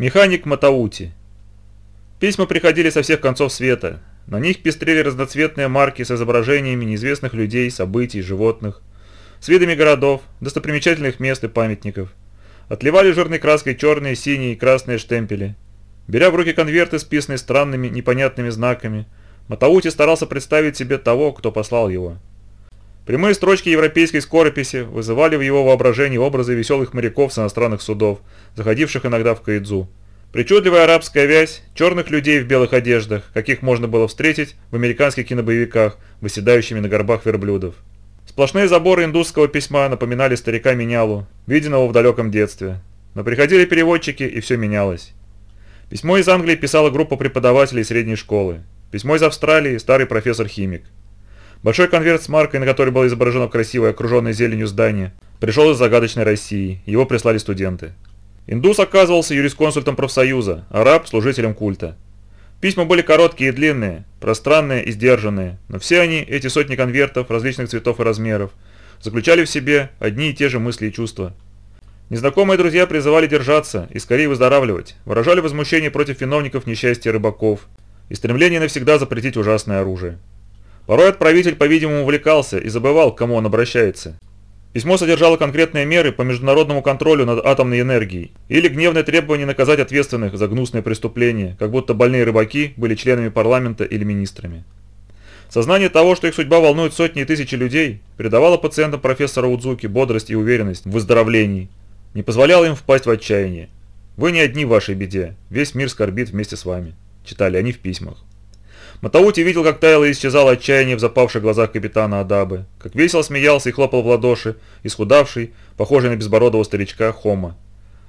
Механик Матаути. Письма приходили со всех концов света. На них пестрели разноцветные марки с изображениями неизвестных людей, событий, животных, с видами городов, достопримечательных мест и памятников. Отливали жирной краской черные, синие и красные штемпели. Беря в руки конверты, списанные странными, непонятными знаками, Матаути старался представить себе того, кто послал его. Прямые строчки европейской скорописи вызывали в его воображении образы веселых моряков с иностранных судов, заходивших иногда в Каидзу. Причудливая арабская вязь, черных людей в белых одеждах, каких можно было встретить в американских кинобоевиках, выседающими на горбах верблюдов. Сплошные заборы индусского письма напоминали старика Менялу, виденного в далеком детстве. Но приходили переводчики, и все менялось. Письмо из Англии писала группа преподавателей средней школы. Письмо из Австралии – старый профессор-химик. Большой конверт с маркой, на которой было изображено красивое, окруженное зеленью здание, пришел из загадочной России, его прислали студенты. Индус оказывался юрисконсультом профсоюза, араб – служителем культа. Письма были короткие и длинные, пространные и сдержанные, но все они, эти сотни конвертов различных цветов и размеров, заключали в себе одни и те же мысли и чувства. Незнакомые друзья призывали держаться и скорее выздоравливать, выражали возмущение против виновников несчастья рыбаков и стремление навсегда запретить ужасное оружие. Порой отправитель, по-видимому, увлекался и забывал, к кому он обращается. Письмо содержало конкретные меры по международному контролю над атомной энергией или гневное требование наказать ответственных за гнусные преступления, как будто больные рыбаки были членами парламента или министрами. Сознание того, что их судьба волнует сотни и тысячи людей, придавало пациентам профессора Удзуки бодрость и уверенность в выздоровлении, не позволяло им впасть в отчаяние. «Вы не одни в вашей беде, весь мир скорбит вместе с вами», читали они в письмах. Матаути видел, как таяло и исчезало отчаяние в запавших глазах капитана Адабы, как весело смеялся и хлопал в ладоши, исхудавший, похожий на безбородого старичка Хома.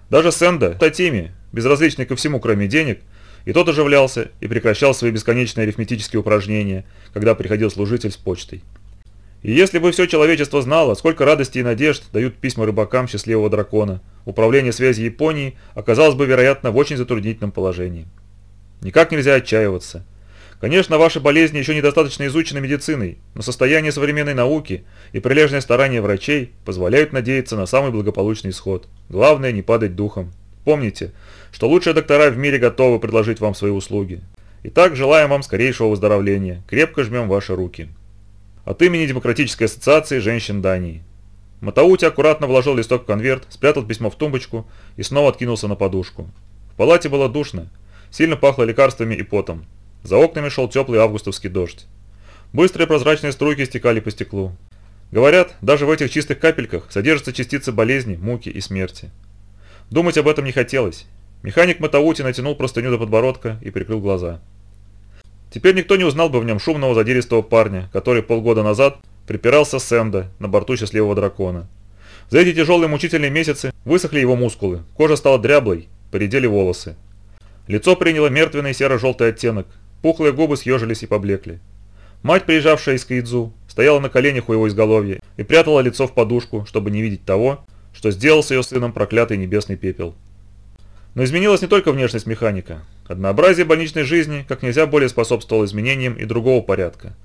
Даже Сенда, Татими, безразличный ко всему, кроме денег, и тот оживлялся и прекращал свои бесконечные арифметические упражнения, когда приходил служитель с почтой. И если бы все человечество знало, сколько радости и надежд дают письма рыбакам счастливого дракона, управление связи Японии оказалось бы, вероятно, в очень затруднительном положении. Никак нельзя отчаиваться. Конечно, ваши болезни еще недостаточно изучены медициной, но состояние современной науки и прилежное старание врачей позволяют надеяться на самый благополучный исход. Главное не падать духом. Помните, что лучшие доктора в мире готовы предложить вам свои услуги. Итак, желаем вам скорейшего выздоровления. Крепко жмем ваши руки. От имени Демократической ассоциации женщин Дании. Матаути аккуратно вложил листок в конверт, спрятал письмо в тумбочку и снова откинулся на подушку. В палате было душно, сильно пахло лекарствами и потом. За окнами шел теплый августовский дождь. Быстрые прозрачные струйки стекали по стеклу. Говорят, даже в этих чистых капельках содержатся частицы болезни, муки и смерти. Думать об этом не хотелось. Механик Матаути натянул простыню до подбородка и прикрыл глаза. Теперь никто не узнал бы в нем шумного задиристого парня, который полгода назад припирался с Сэнда на борту счастливого дракона. За эти тяжелые мучительные месяцы высохли его мускулы, кожа стала дряблой, поредели волосы. Лицо приняло мертвенный серо-желтый оттенок, Пухлые губы съежились и поблекли. Мать, приезжавшая из Каидзу, стояла на коленях у его изголовья и прятала лицо в подушку, чтобы не видеть того, что сделал с ее сыном проклятый небесный пепел. Но изменилась не только внешность механика. Однообразие больничной жизни как нельзя более способствовало изменениям и другого порядка.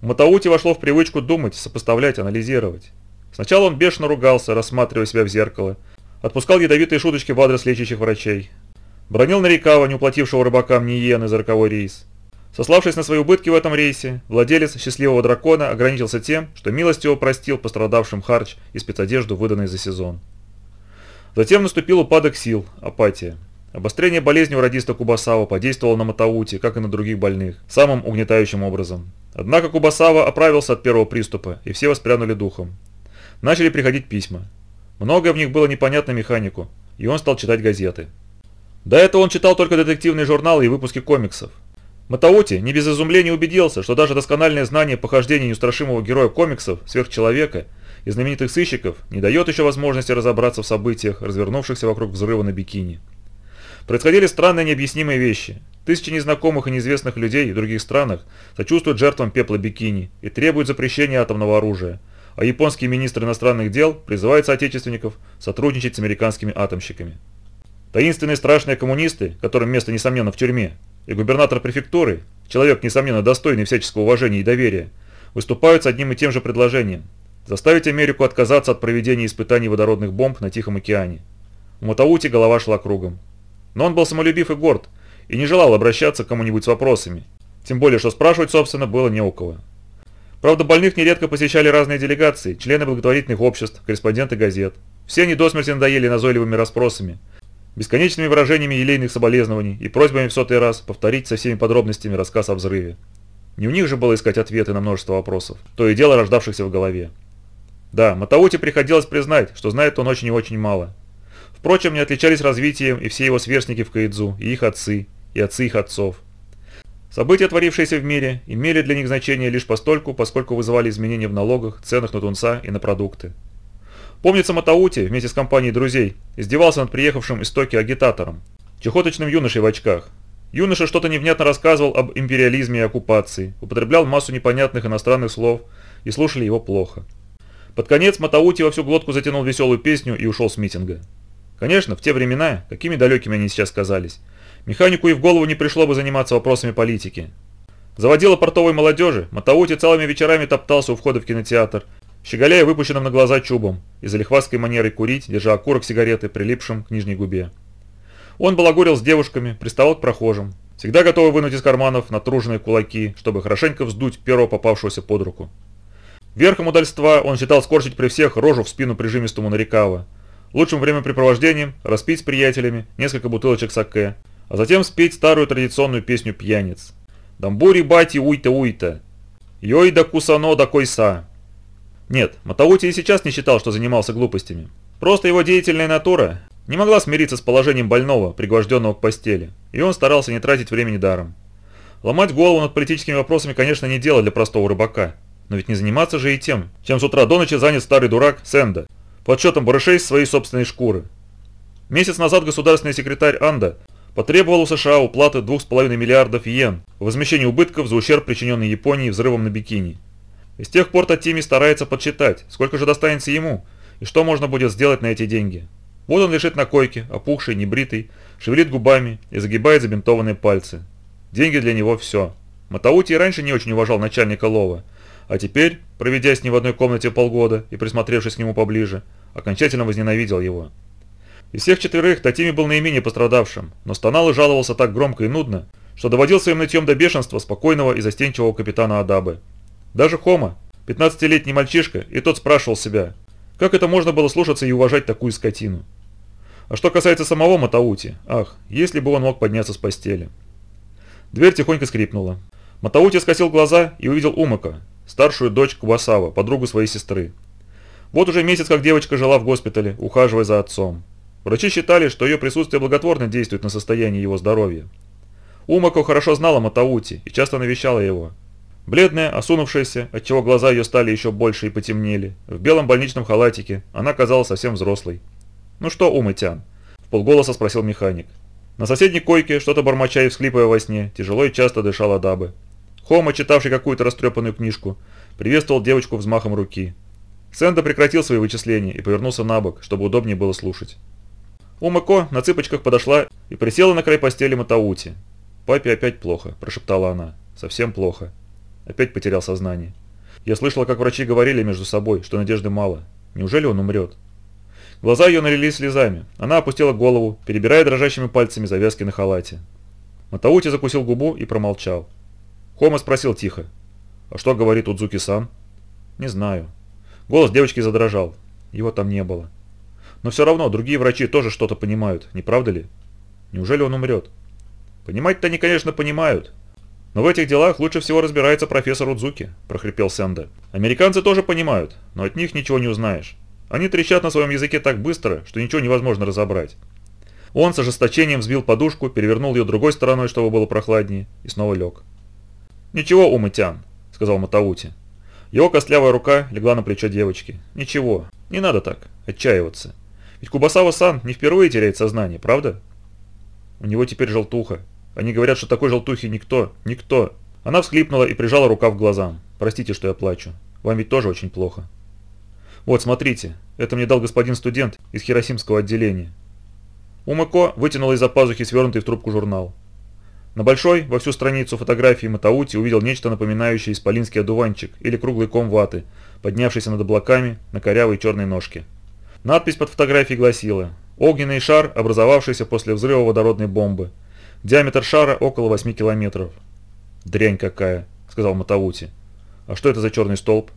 Матаути вошло в привычку думать, сопоставлять, анализировать. Сначала он бешено ругался, рассматривая себя в зеркало, отпускал ядовитые шуточки в адрес лечащих врачей, бронил Нарикава, не уплатившего рыбакам ни иены за роковой рейс, Сославшись на свои убытки в этом рейсе, владелец счастливого дракона ограничился тем, что милостиво простил пострадавшим харч и спецодежду, выданной за сезон. Затем наступил упадок сил, апатия. Обострение болезни у радиста Кубасава подействовало на Матаути, как и на других больных, самым угнетающим образом. Однако Кубасава оправился от первого приступа, и все воспрянули духом. Начали приходить письма. Многое в них было непонятно механику, и он стал читать газеты. До этого он читал только детективные журналы и выпуски комиксов, Матаути не без изумления убедился, что даже доскональное знание похождений неустрашимого героя комиксов, сверхчеловека и знаменитых сыщиков не дает еще возможности разобраться в событиях, развернувшихся вокруг взрыва на бикини. Происходили странные необъяснимые вещи. Тысячи незнакомых и неизвестных людей в других странах сочувствуют жертвам пепла бикини и требуют запрещения атомного оружия, а японский министр иностранных дел призывает соотечественников сотрудничать с американскими атомщиками. Таинственные страшные коммунисты, которым место несомненно в тюрьме, и губернатор префектуры, человек, несомненно, достойный всяческого уважения и доверия, выступают с одним и тем же предложением – заставить Америку отказаться от проведения испытаний водородных бомб на Тихом океане. У Матаути голова шла кругом. но он был самолюбив и горд, и не желал обращаться к кому-нибудь с вопросами, тем более, что спрашивать, собственно, было не у кого. Правда, больных нередко посещали разные делегации, члены благотворительных обществ, корреспонденты газет. Все они до смерти надоели назойливыми расспросами, бесконечными выражениями елейных соболезнований и просьбами в сотый раз повторить со всеми подробностями рассказ о взрыве. Не у них же было искать ответы на множество вопросов, то и дело рождавшихся в голове. Да, Матаути приходилось признать, что знает он очень и очень мало. Впрочем, не отличались развитием и все его сверстники в Каидзу, и их отцы, и отцы их отцов. События, творившиеся в мире, имели для них значение лишь постольку, поскольку вызывали изменения в налогах, ценах на тунца и на продукты. Помнится, Матаути вместе с компанией друзей издевался над приехавшим из Токио агитатором, чехоточным юношей в очках. Юноша что-то невнятно рассказывал об империализме и оккупации, употреблял массу непонятных иностранных слов, и слушали его плохо. Под конец Матаути во всю глотку затянул веселую песню и ушел с митинга. Конечно, в те времена, какими далекими они сейчас казались, механику и в голову не пришло бы заниматься вопросами политики. Заводила портовой молодежи, Матаути целыми вечерами топтался у входа в кинотеатр щеголяя выпущенным на глаза чубом и залихвастской манерой курить, держа окурок сигареты, прилипшим к нижней губе. Он балагурил с девушками, приставал к прохожим, всегда готовый вынуть из карманов натруженные кулаки, чтобы хорошенько вздуть первого попавшегося под руку. Верхом удальства он считал скорчить при всех рожу в спину прижимистому Нарикава. Лучшим времяпрепровождением – распить с приятелями несколько бутылочек саке, а затем спеть старую традиционную песню пьяниц. «Дамбури бати уйта-уйта», «Йой да кусано да койса», нет, Матаути и сейчас не считал, что занимался глупостями. Просто его деятельная натура не могла смириться с положением больного, пригвожденного к постели, и он старался не тратить времени даром. Ломать голову над политическими вопросами, конечно, не дело для простого рыбака, но ведь не заниматься же и тем, чем с утра до ночи занят старый дурак Сэнда, подсчетом барышей своей собственной шкуры. Месяц назад государственный секретарь Анда потребовал у США уплаты 2,5 миллиардов йен в возмещении убытков за ущерб, причиненный Японии взрывом на бикини. И с тех пор Татими старается подсчитать, сколько же достанется ему, и что можно будет сделать на эти деньги. Вот он лежит на койке, опухший, небритый, шевелит губами и загибает забинтованные пальцы. Деньги для него все. Матаути и раньше не очень уважал начальника Лова, а теперь, проведя с ним в одной комнате полгода и присмотревшись к нему поближе, окончательно возненавидел его. Из всех четверых Татими был наименее пострадавшим, но стонал и жаловался так громко и нудно, что доводил своим нытьем до бешенства спокойного и застенчивого капитана Адабы. Даже Хома, 15-летний мальчишка, и тот спрашивал себя, как это можно было слушаться и уважать такую скотину. А что касается самого Матаути, ах, если бы он мог подняться с постели. Дверь тихонько скрипнула. Матаути скосил глаза и увидел Умака, старшую дочь Квасава, подругу своей сестры. Вот уже месяц, как девочка жила в госпитале, ухаживая за отцом. Врачи считали, что ее присутствие благотворно действует на состояние его здоровья. Умако хорошо знала Матаути и часто навещала его. Бледная, осунувшаяся, отчего глаза ее стали еще больше и потемнели, в белом больничном халатике, она казалась совсем взрослой. «Ну что, Умытян?» – в полголоса спросил механик. На соседней койке, что-то бормоча и всхлипывая во сне, тяжело и часто дышала Дабы. Хома, читавший какую-то растрепанную книжку, приветствовал девочку взмахом руки. Сэнда прекратил свои вычисления и повернулся на бок, чтобы удобнее было слушать. Умако на цыпочках подошла и присела на край постели Матаути. «Папе опять плохо», – прошептала она. «Совсем плохо». Опять потерял сознание. Я слышала, как врачи говорили между собой, что надежды мало. Неужели он умрет? Глаза ее налились слезами. Она опустила голову, перебирая дрожащими пальцами завязки на халате. Матаути закусил губу и промолчал. Хома спросил тихо. «А что говорит Удзуки-сан?» «Не знаю». Голос девочки задрожал. Его там не было. Но все равно другие врачи тоже что-то понимают, не правда ли? Неужели он умрет? Понимать-то они, конечно, понимают, «Но в этих делах лучше всего разбирается профессор Удзуки», – прохрипел Сэнда. «Американцы тоже понимают, но от них ничего не узнаешь. Они трещат на своем языке так быстро, что ничего невозможно разобрать». Он с ожесточением взбил подушку, перевернул ее другой стороной, чтобы было прохладнее, и снова лег. «Ничего, Умытян», – сказал Матаути. Его костлявая рука легла на плечо девочки. «Ничего, не надо так, отчаиваться. Ведь Кубасава-сан не впервые теряет сознание, правда?» «У него теперь желтуха», они говорят, что такой желтухи никто, никто. Она всхлипнула и прижала рукав к глазам. Простите, что я плачу. Вам ведь тоже очень плохо. Вот, смотрите, это мне дал господин студент из хиросимского отделения. Умако вытянула из-за пазухи свернутый в трубку журнал. На большой, во всю страницу фотографии Матаути увидел нечто напоминающее исполинский одуванчик или круглый ком ваты, поднявшийся над облаками на корявой черной ножке. Надпись под фотографией гласила Огненный шар, образовавшийся после взрыва водородной бомбы. Диаметр шара около 8 километров. «Дрянь какая», — сказал Матаути. «А что это за черный столб?»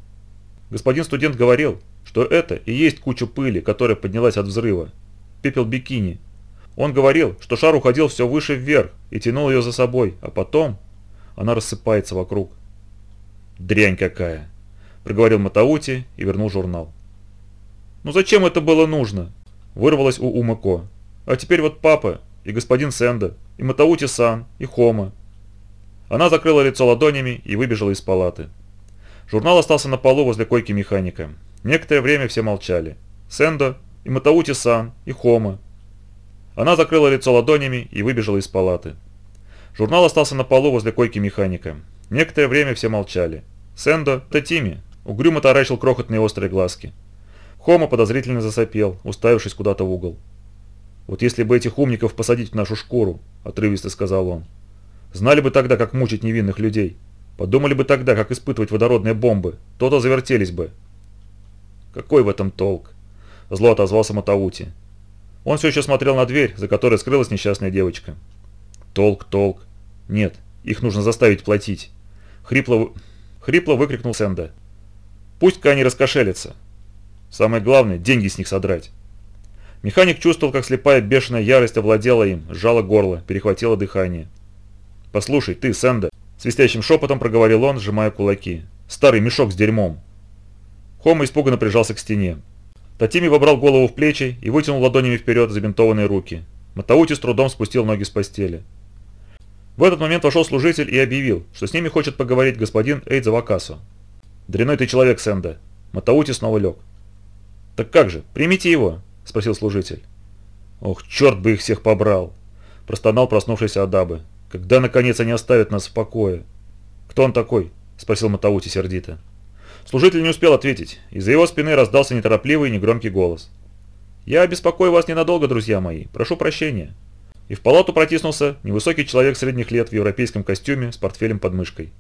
Господин студент говорил, что это и есть куча пыли, которая поднялась от взрыва. Пепел бикини. Он говорил, что шар уходил все выше вверх и тянул ее за собой, а потом она рассыпается вокруг. «Дрянь какая!» – проговорил Матаути и вернул журнал. «Ну зачем это было нужно?» – вырвалось у Умако. «А теперь вот папа и господин Сэнда, и Матаути-сан, и Хома». Она закрыла лицо ладонями и выбежала из палаты. Журнал остался на полу возле койки механика. Некоторое время все молчали. Сэндо, и Матаути-сан, и Хома. Она закрыла лицо ладонями и выбежала из палаты. Журнал остался на полу возле койки механика. Некоторое время все молчали. Сэндо, Татими, угрюмо таращил крохотные острые глазки. Хома подозрительно засопел, уставившись куда-то в угол. «Вот если бы этих умников посадить в нашу шкуру», – отрывисто сказал он. «Знали бы тогда, как мучить невинных людей. Подумали бы тогда, как испытывать водородные бомбы. То-то завертелись бы». «Какой в этом толк?» – зло отозвался Матаути. Он все еще смотрел на дверь, за которой скрылась несчастная девочка. «Толк, толк. Нет, их нужно заставить платить. Хрипло, хрипло выкрикнул Сэнда. Пусть-ка они раскошелятся. Самое главное, деньги с них содрать. Механик чувствовал, как слепая бешеная ярость овладела им, сжала горло, перехватила дыхание. «Послушай, ты, Сэнда!» – свистящим шепотом проговорил он, сжимая кулаки. «Старый мешок с дерьмом!» Хома испуганно прижался к стене. Татими вобрал голову в плечи и вытянул ладонями вперед забинтованные руки. Матаути с трудом спустил ноги с постели. В этот момент вошел служитель и объявил, что с ними хочет поговорить господин Эйдза Вакасу. «Дряной ты человек, Сэнда». Матаути снова лег. «Так как же, примите его?» – спросил служитель. «Ох, черт бы их всех побрал!» – простонал проснувшийся Адабы. «Когда, наконец, они оставят нас в покое?» «Кто он такой?» – спросил Матаути сердито. Служитель не успел ответить. Из-за его спины раздался неторопливый и негромкий голос. «Я беспокою вас ненадолго, друзья мои. Прошу прощения и в палату протиснулся невысокий человек средних лет в европейском костюме с портфелем под мышкой.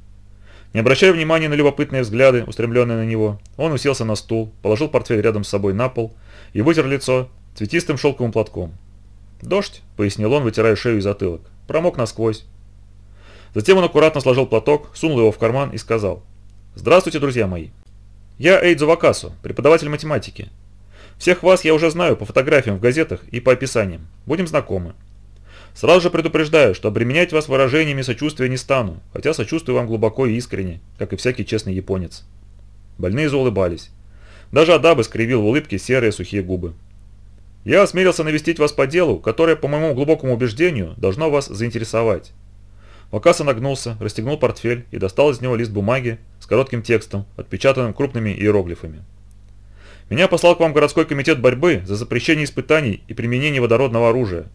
Не обращая внимания на любопытные взгляды, устремленные на него, он уселся на стул, положил портфель рядом с собой на пол и вытер лицо цветистым шелковым платком. «Дождь», — пояснил он, вытирая шею и затылок, — «промок насквозь». Затем он аккуратно сложил платок, сунул его в карман и сказал, «Здравствуйте, друзья мои. Я Эйдзу Вакасу, преподаватель математики. Всех вас я уже знаю по фотографиям в газетах и по описаниям. Будем знакомы. Сразу же предупреждаю, что обременять вас выражениями сочувствия не стану, хотя сочувствую вам глубоко и искренне, как и всякий честный японец. Больные заулыбались. Даже Адабы скривил в улыбке серые сухие губы. Я осмелился навестить вас по делу, которое, по моему глубокому убеждению, должно вас заинтересовать. Вакаса нагнулся, расстегнул портфель и достал из него лист бумаги с коротким текстом, отпечатанным крупными иероглифами. Меня послал к вам городской комитет борьбы за запрещение испытаний и применение водородного оружия,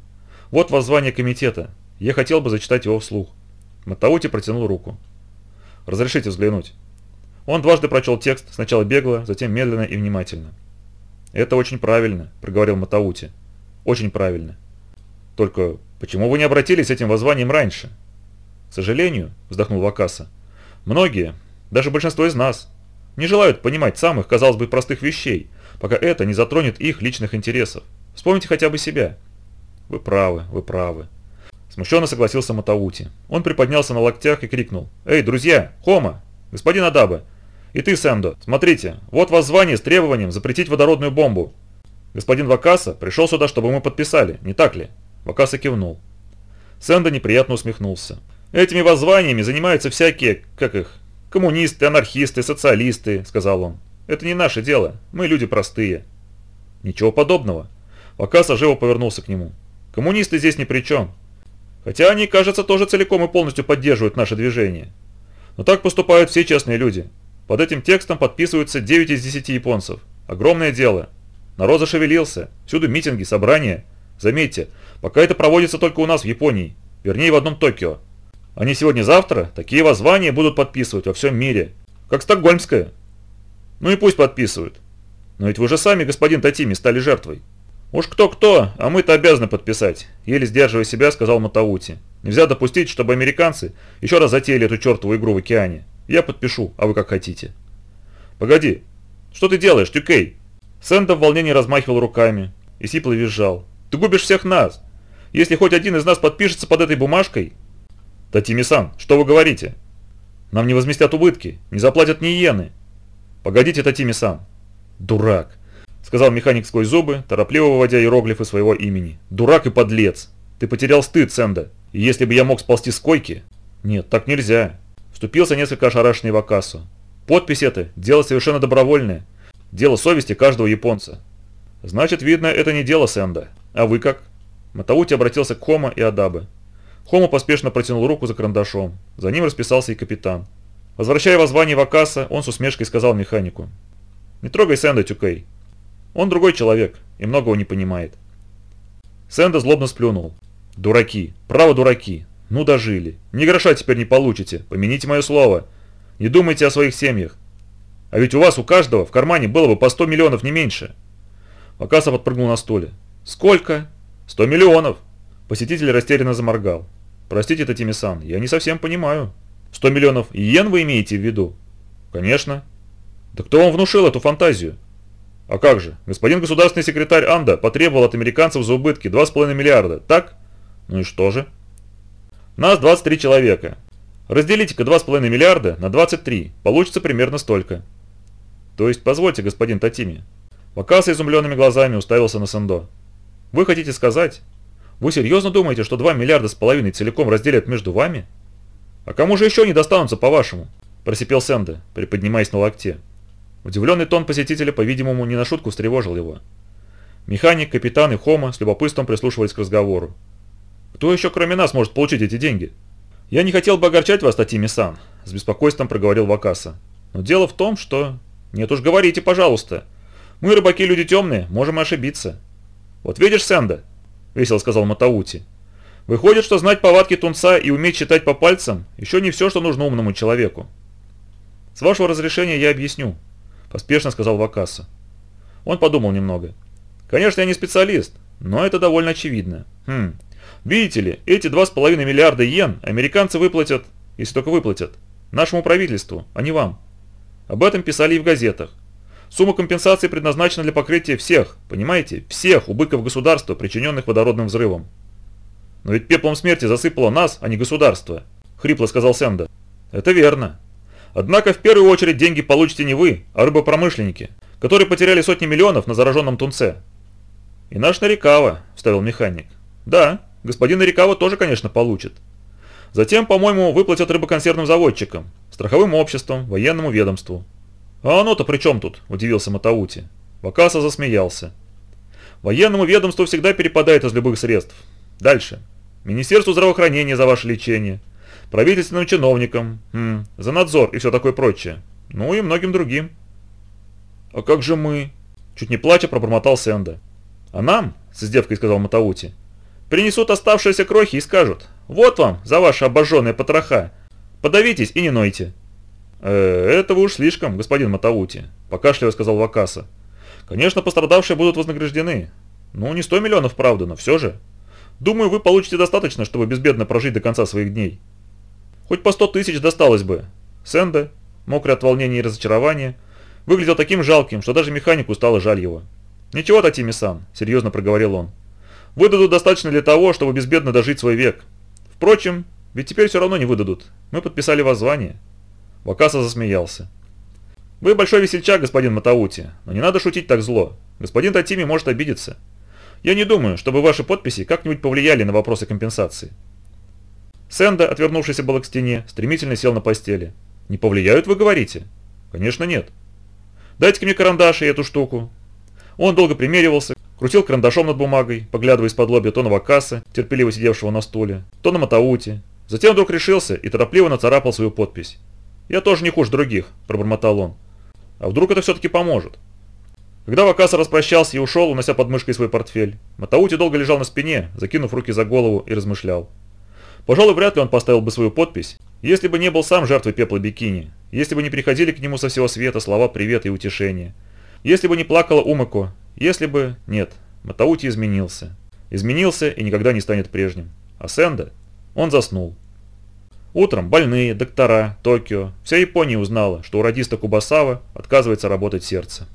вот воззвание комитета. Я хотел бы зачитать его вслух. Матаути протянул руку. «Разрешите взглянуть». Он дважды прочел текст, сначала бегло, затем медленно и внимательно. «Это очень правильно», – проговорил Матаути. «Очень правильно. Только почему вы не обратились с этим воззванием раньше?» «К сожалению», – вздохнул Вакаса, – «многие, даже большинство из нас, не желают понимать самых, казалось бы, простых вещей, пока это не затронет их личных интересов. Вспомните хотя бы себя. «Вы правы, вы правы». Смущенно согласился Матаути. Он приподнялся на локтях и крикнул. «Эй, друзья! Хома! Господин Адабе! И ты, Сэндо, смотрите, вот воззвание с требованием запретить водородную бомбу. Господин Вакаса пришел сюда, чтобы мы подписали, не так ли?» Вакаса кивнул. Сэндо неприятно усмехнулся. «Этими воззваниями занимаются всякие, как их, коммунисты, анархисты, социалисты», — сказал он. «Это не наше дело, мы люди простые». «Ничего подобного». Вакаса живо повернулся к нему. Коммунисты здесь ни при чем. Хотя они, кажется, тоже целиком и полностью поддерживают наше движение. Но так поступают все честные люди. Под этим текстом подписываются 9 из 10 японцев. Огромное дело. Народ зашевелился. Всюду митинги, собрания. Заметьте, пока это проводится только у нас в Японии. Вернее, в одном Токио. Они сегодня-завтра такие воззвания будут подписывать во всем мире. Как Стокгольмское. Ну и пусть подписывают. Но ведь вы же сами, господин Татими, стали жертвой. «Уж кто-кто, а мы-то обязаны подписать», – еле сдерживая себя, сказал Матаути. «Нельзя допустить, чтобы американцы еще раз затеяли эту чертову игру в океане. Я подпишу, а вы как хотите». «Погоди, что ты делаешь, Тюкей?» Сэнда в волнении размахивал руками и сипло визжал. Ты губишь всех нас. Если хоть один из нас подпишется под этой бумажкой... Татими-сан, что вы говорите? Нам не возместят убытки, не заплатят ни иены. Погодите, Татими-сан. Дурак, сказал механик сквозь зубы, торопливо выводя иероглифы своего имени. Дурак и подлец. Ты потерял стыд, Сэнда. И если бы я мог сползти с койки... Нет, так нельзя. Вступился несколько ошарашенный в Акасу. Подпись это – дело совершенно добровольное. Дело совести каждого японца. Значит, видно, это не дело Сэнда. А вы как? Матаути обратился к Хома и Адабе. Хома поспешно протянул руку за карандашом. За ним расписался и капитан. Возвращая воззвание Вакаса, он с усмешкой сказал механику. «Не трогай Сэнда, Тюкей. Он другой человек и многого не понимает». Сэнда злобно сплюнул. «Дураки, право дураки. Ну дожили. Ни гроша теперь не получите, помяните мое слово. Не думайте о своих семьях. А ведь у вас у каждого в кармане было бы по 100 миллионов, не меньше». Вакаса подпрыгнул на стуле. «Сколько?» «Сто миллионов!» Посетитель растерянно заморгал. «Простите, Татими-сан, я не совсем понимаю. Сто миллионов иен вы имеете в виду?» «Конечно». «Да кто вам внушил эту фантазию?» «А как же? Господин государственный секретарь Анда потребовал от американцев за убытки 2,5 миллиарда, так?» «Ну и что же?» «Нас 23 человека. Разделите-ка 2,5 миллиарда на 23, получится примерно столько». «То есть, позвольте, господин Татими». Вакаса изумленными глазами уставился на Сандо. Вы хотите сказать? Вы серьезно думаете, что 2 миллиарда с половиной целиком разделят между вами? А кому же еще не достанутся, по-вашему? Просипел Сэнда, приподнимаясь на локте. Удивленный тон посетителя, по-видимому, не на шутку встревожил его. Механик, капитан и Хома с любопытством прислушивались к разговору. «Кто еще кроме нас может получить эти деньги?» «Я не хотел бы огорчать вас, Татими-сан», – с беспокойством проговорил Вакаса. «Но дело в том, что...» «Нет уж, говорите, пожалуйста. Мы, рыбаки, люди темные, можем ошибиться. «Вот видишь, Сэнда?» – весело сказал Матаути. «Выходит, что знать повадки тунца и уметь читать по пальцам еще не все, что нужно умному человеку». «С вашего разрешения я объясню», – поспешно сказал Вакаса. Он подумал немного. «Конечно, я не специалист, но это довольно очевидно. Хм, видите ли, эти 2,5 миллиарда йен американцы выплатят, если только выплатят, нашему правительству, а не вам. Об этом писали и в газетах. Сумма компенсации предназначена для покрытия всех, понимаете, всех убытков государства, причиненных водородным взрывом. Но ведь пеплом смерти засыпало нас, а не государство, хрипло сказал Сэнда. Это верно. Однако в первую очередь деньги получите не вы, а рыбопромышленники, которые потеряли сотни миллионов на зараженном тунце. И наш Нарикава, вставил механик. Да, господин Нарикава тоже, конечно, получит. Затем, по-моему, выплатят рыбоконсервным заводчикам, страховым обществам, военному ведомству. «А оно-то при чем тут?» – удивился Матаути. Вакаса засмеялся. «Военному ведомству всегда перепадает из любых средств. Дальше. Министерству здравоохранения за ваше лечение. Правительственным чиновникам. М, за надзор и все такое прочее. Ну и многим другим». «А как же мы?» – чуть не плача пробормотал Сэнда. «А нам?» – с издевкой сказал Матаути. «Принесут оставшиеся крохи и скажут. Вот вам за ваши обожженные потроха. Подавитесь и не нойте». «Э, «Это вы уж слишком, господин Матаути», – покашливая сказал Вакаса. «Конечно, пострадавшие будут вознаграждены. Ну, не 100 миллионов, правда, но все же. Думаю, вы получите достаточно, чтобы безбедно прожить до конца своих дней. Хоть по 100 тысяч досталось бы». Сэнда, мокрый от волнения и разочарования, выглядел таким жалким, что даже механику стало жаль его. «Ничего, Татими-сан», – серьезно проговорил он. «Выдадут достаточно для того, чтобы безбедно дожить свой век. Впрочем, ведь теперь все равно не выдадут. Мы подписали воззвание». Вакаса засмеялся. «Вы большой весельчак, господин Матаути, но не надо шутить так зло. Господин Татими может обидеться. Я не думаю, чтобы ваши подписи как-нибудь повлияли на вопросы компенсации». Сэнда, отвернувшийся было к стене, стремительно сел на постели. «Не повлияют, вы говорите?» «Конечно нет». «Дайте-ка мне карандаш и эту штуку». Он долго примеривался, крутил карандашом над бумагой, поглядывая из-под лобья то на Вакаса, терпеливо сидевшего на стуле, то на Матаути. Затем вдруг решился и торопливо нацарапал свою подпись. «Я тоже не хуже других», – пробормотал он. «А вдруг это все-таки поможет?» Когда Вакаса распрощался и ушел, унося под мышкой свой портфель, Матаути долго лежал на спине, закинув руки за голову и размышлял. Пожалуй, вряд ли он поставил бы свою подпись, если бы не был сам жертвой пепла бикини, если бы не приходили к нему со всего света слова привета и утешения, если бы не плакала Умако, если бы... Нет, Матаути изменился. Изменился и никогда не станет прежним. А Сэнда? Он заснул. Утром больные, доктора, Токио, вся Япония узнала, что у радиста Кубасава отказывается работать сердце.